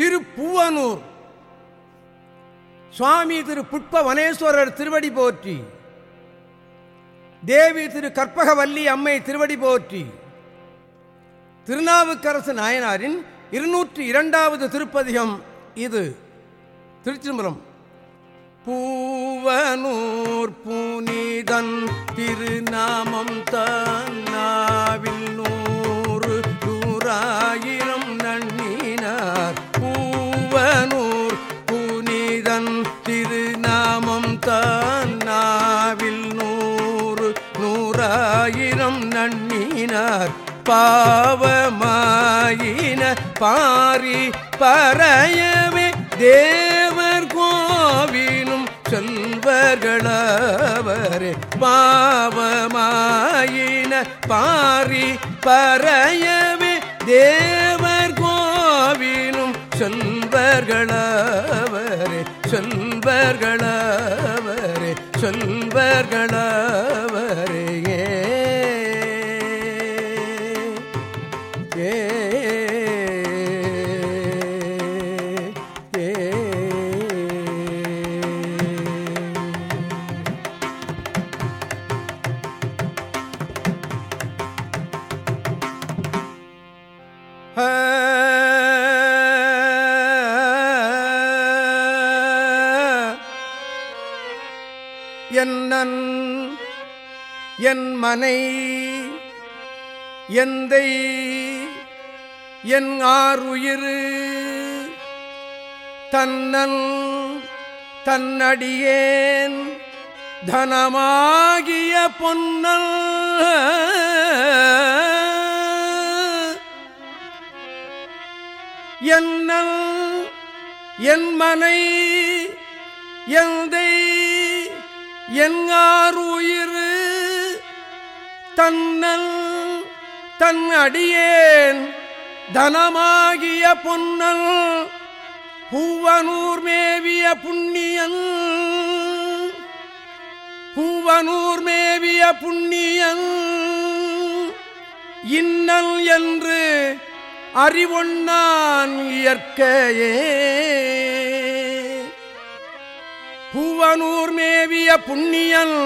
திருப்பூவனூர். சுவாமி திரு புட்பவனேஸ்வரர் திருவடி போற்றி. தேவி திரு கற்பகவல்லி அம்மை திருவடி போற்றி. திருநாவுக்கரசு நாயனாரின் இருநூற்றி இரண்டாவது திருப்பதிகம் இது. திருச்சிதம்பரம் பூவனூர் புனிதன் திருநாமம் தன்னாவில் பாவமாயின பாரி பறையவே தேவர் கோவிலும் சொல்வர்களவரே பாவமாயின பாரி பறையவே தேவர் கோவிலும் சொல்வர்களவரே சொல்வர்களவரே சொல்வர்களவரே மனை எந்தை என் ஆறுயிரு தன்னன் தன்னடியேன் தனமாகிய பொன்னல். என்னல் என் மனை எந்தை என் ஆறுயிரு தன்னல் தன் அடியேன் தனமாகிய பொன்னல் பூவனூர் மேவிய புண்ணியன் பூவனூர் மேவிய புண்ணியன் இன்னல் என்று அறிவொன்னான் இயற்கையே. பூவனூர் மேவிய புண்ணியன்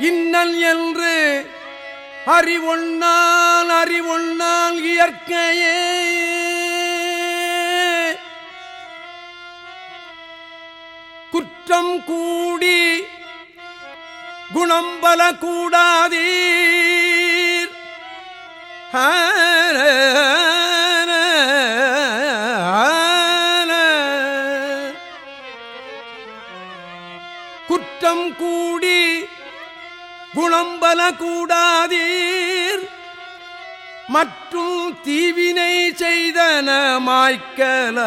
இன்னல் என்று அறிவொன்னால் அறிவொன்னால் இயற்கையே. குற்றம் கூடி குணம் பல கூடாதீர். ஆ. கூடாதீர் மற்றும் தீவினை செய்தன மாய்க்கல.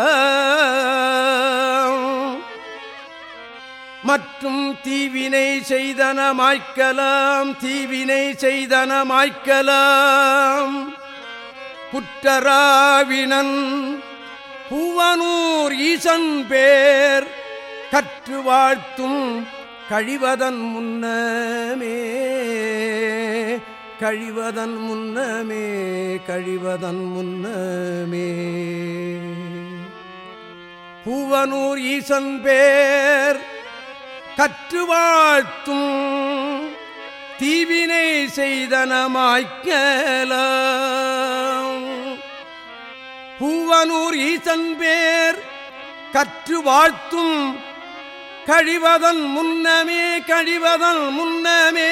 மற்றும் தீவினை செய்தன மாய்க்கலாம் தீவினை செய்தன மாய்க்கலாம். புற்றராவினன் பூவனூர் ஈசன் பேர் கற்று வாழ்த்தும் கழிவதன் முன்னமே கழிவதன் முன்னமே கழிவதன் முன்னமே. பூவனூர் ஈசன் பேர் கற்று வாழ்த்தும் தீவினை செய்தனமாய்க்கல பூவனூர் ஈசன் பேர் கற்று வாழ்த்தும் கழிவதன் முன்னமே கழிவதன் முன்னமே.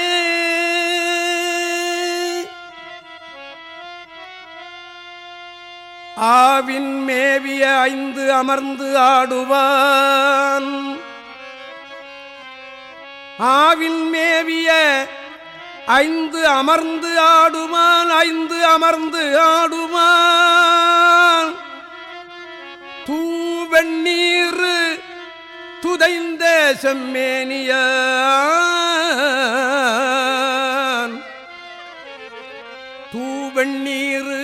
ஆவின் மேவிய ஐந்து அமர்ந்து ஆடுவான். ஆவின் மேவிய ஐந்து அமர்ந்து ஆடுமான் ஐந்து அமர்ந்து ஆடுமான் தூவெண்ணீர் துதைந்த செம்மேனியான் தூவண்ணீரு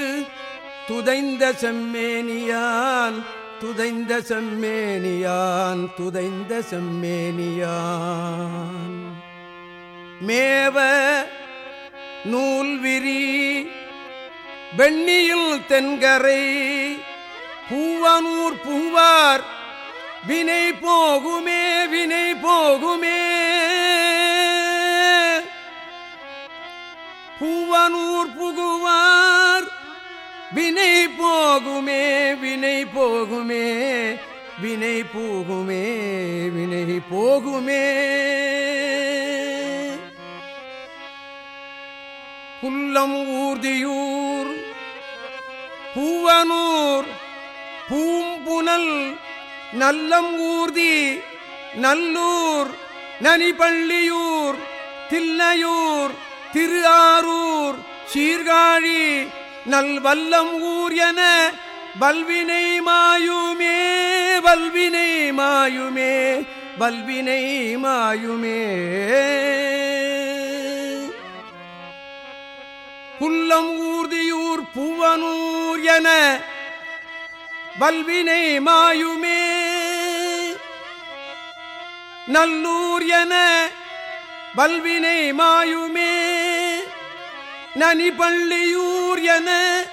துதைந்த செம்மேனியான் துதைந்த செம்மேனியான் துதைந்த செம்மேனியான். மேவ நூல்விரி வெண்ணியில் தென்கரை பூவானூர் பூவா வினை போகுமே வினை போகுமே. பூவனூர் புகுவார் வினை போகுமே வினை போகுமே. வினை போகுமே வினை போகுமே. புல்லம் ஊர்தியூர் பூவனூர் பூம்புனல் நல்லம் ஊர்தி நல்லூர் நனிபள்ளியூர் தில்லையூர் திருஆரூர் சீர்காழி நல்வல்லம் ஊர் என வல்வினை மாயுமே வல்வினை மாயுமே வல்வினை மாயுமே. புல்லம் ஊர்தியூர் பூவனூர் என வல்வினை மாயுமே நல்லூர் என வல்வினை மாயுமே. நனி பள்ளியூர் என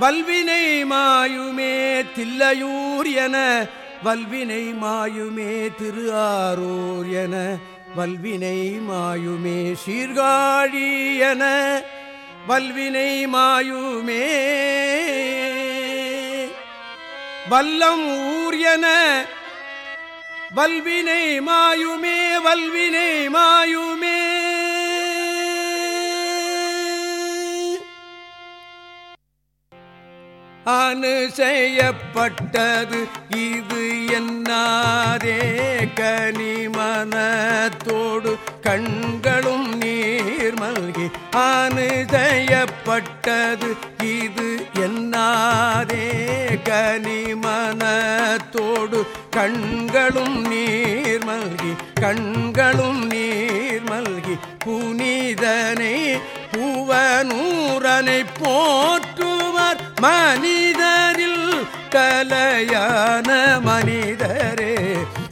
வல்வினை மாயுமே. தில்லையூர் என வல்வினை மாயுமே. திரு ஆரூர் என வல்வினை மாயுமே. சீர்காழி என வல்வினை மாயுமே. வல்லம் ஊர் என வல்வினை மாயுமே வல்வினை மாயுமே. அனு செய்யப்பட்டது இது என்னாதே கனிமனத்தோடு கண்களும் நீ மல்கி அனு இது என்னாதே கனிமனத்தோடு. கண்களும் நீர் மல்கி கண்களும் நீர் மல்கி. புனிதனை பூவனூரனை போற்றுவர் மனிதரில் கலையான மனிதரே.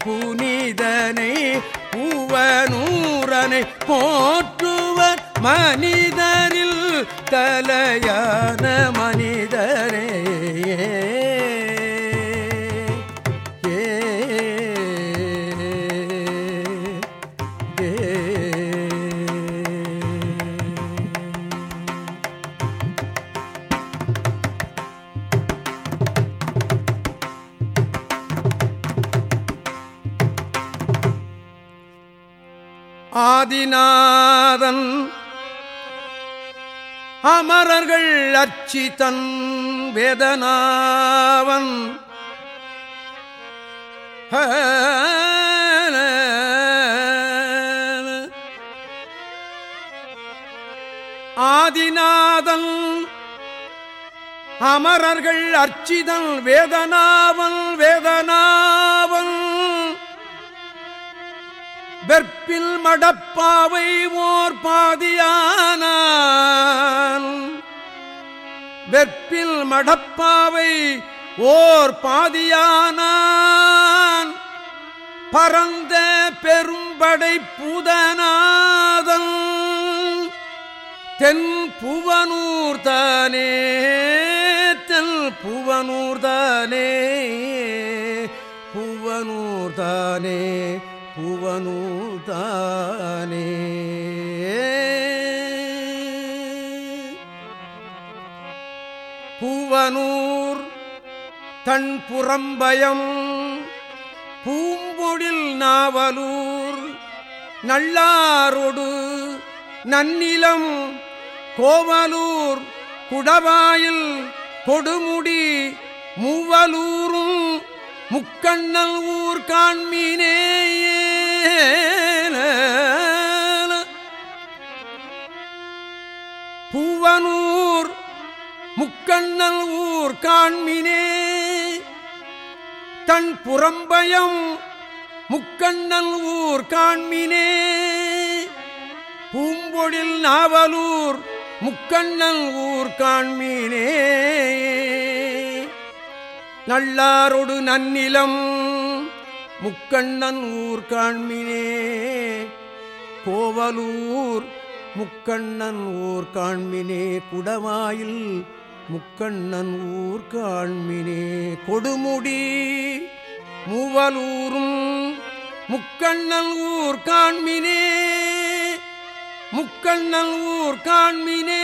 புனிதனை பூவனூரனை போற்று மனிதரில் தலையான மனிதரே. ஆதிநாதன் அமரர்கள் அச்சிதன் வேதனாவன். ஆதிநாதன் அமரர்கள் அர்ச்சிதன் வேதனாவன் வேதனாவன். வெற்பில் மடப்பாவை ஓர் வெற்பில் மடப்பாவை ஓர் பாதியானான். பரந்த பெரும்படை பூதநாதன். தென் புவனூர் தானே தென் புவனூர் தானே. புவனூர் தானே புவனூர் தானே. தனூர் தன் புறம்பயம் பூம்பொழில் நாவலூர். நல்லாரோடு நன்னிலம் கோவலூர். குடவாயில் கொடுமுடி மூவலூரும். முக்கண்ணல் ஊர் காண்மீனேயே காண்மினே. தன் புறம்பயம் முக்கண்ணல் ஊர் காண்மினே. பூம்பொழில் நாவலூர் முக்கண்ணல் ஊர் காண்மீனே. நல்லாரொடு நன்னிலம் முக்கண்ணன் ஊர் காண்மினே. கோவலூர் முக்கண்ணன் ஊர் காண்மினே. குடவாயில் முக்கண்ணன் ஊர்காண்மினே கொடுமுடி மூவலூரும் முக்கண்ணன் ஊர் காண்மினே முக்கண்ணன் ஊர் காண்மினே.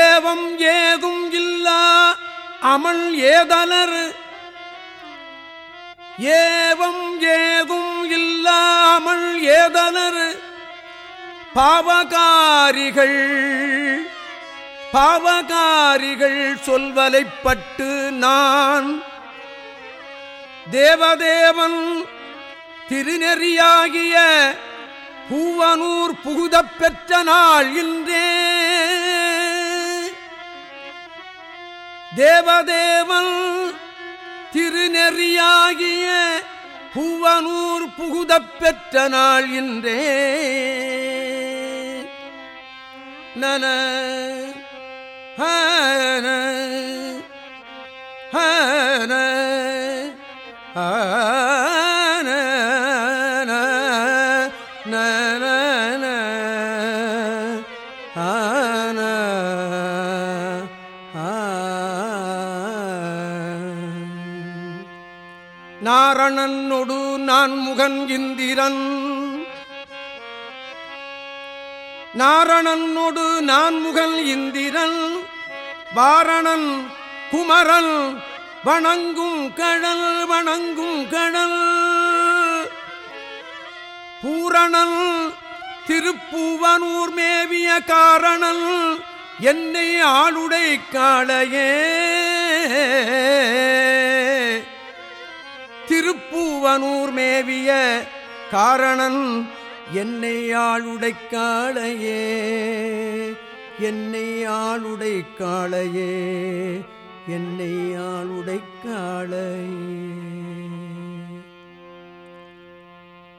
ஏவம் ஏதும் இல்லா அமல் ஏதலர் ஏவம் ஏதும் இல்லாமல் ஏதனர் பாவகாரிகள் பாவகாரிகள் சொல்வலைப்பட்டு நான் தேவதேவன் திருநெறியாகிய பூவனூர் புகுதப் பெற்ற நாள் இன்றே. தேவதேவன் திருநெறியாகிய பூவனூர் புகுதப் பெற்ற நாள் இன்றே. நன நாரணனொடு நான் முகன் இந்திரன். நாரணனொடு நான் முகன் இந்திரன். வாரணன் குமரன் வணங்கும் கடல் வணங்கும் கடல். பூரணன் திருப்பூவனூர் மேவிய காரணன். என்னை ஆளுடை காளையே. திருப்பூவனூர் மேவிய காரணன் என்னை ஆளுடை காளையே. என்னை ஆளுடை காளையே. என்னை ஆளுடை காளையே.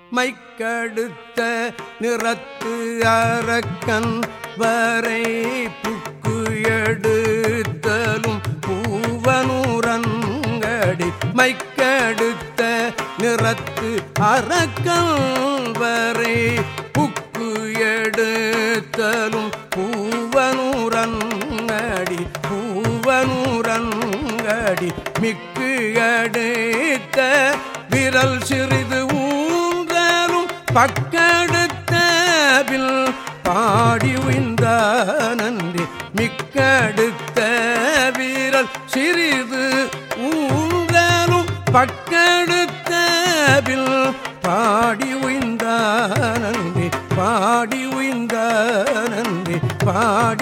மைக்கடுத்த நிறத்து அரக்கன் வரை புக்கு எடுத்தலும் நிறத்து அறக்கம் வரை புக்கு எடுத்தலும் பூவனூரங்கடி பூவனூரங்கடி மிக்கு அடுத்த விரல் சிறிது ஊன்றலும் பக்கடுத்தவில் பாடி உய்ந்த நன்றி மிக்கடுத்த வீரல் சிறிது ஊன்றலும் பக்க பாடி உய்ந்தானன்றி பாடி உய்ந்தானன்றி பாடி